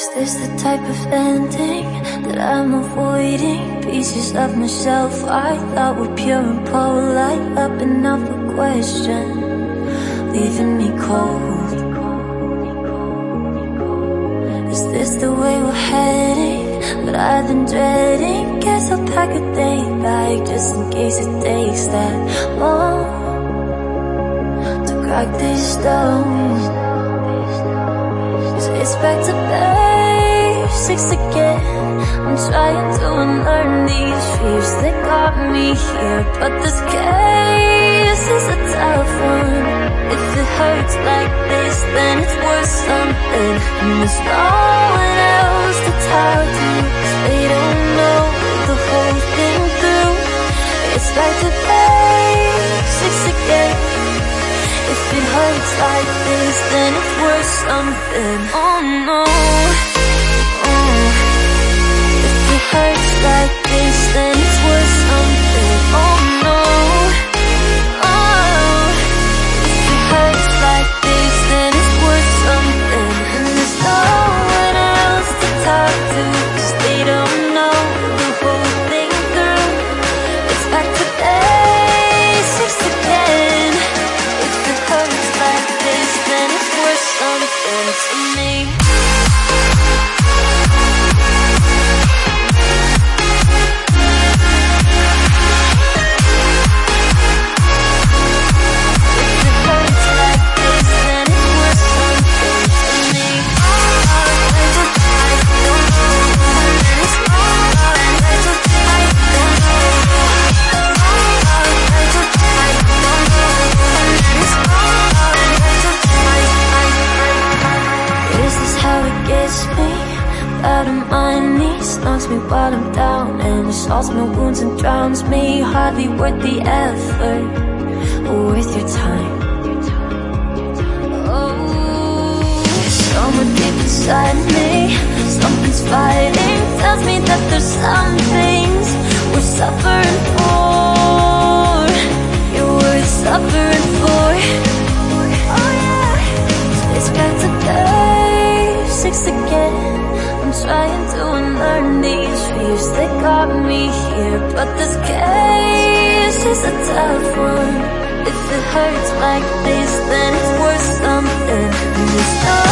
Is this the type of ending that I'm avoiding? Pieces of myself I thought were pure and polite Up and off a question, leaving me cold Is this the way we're heading? But I've been dreading Guess I'll pack a day bag Just in case it takes that long To crack these stones it's back to basics again. I'm trying to unlearn these fears that got me here But this case is a tough one. If it hurts like this, then it's worth something. And there's no one else to talk to they don't know the whole thing through. It's back to basics again. If it hurts like this, then it's worth something. Oh no my knees, knocks me while I'm down And it salts my wounds and drowns me. Hardly worth the effort I'm trying to unlearn these fears that got me here But this case is a tough one. If it hurts like this, then it's worth something.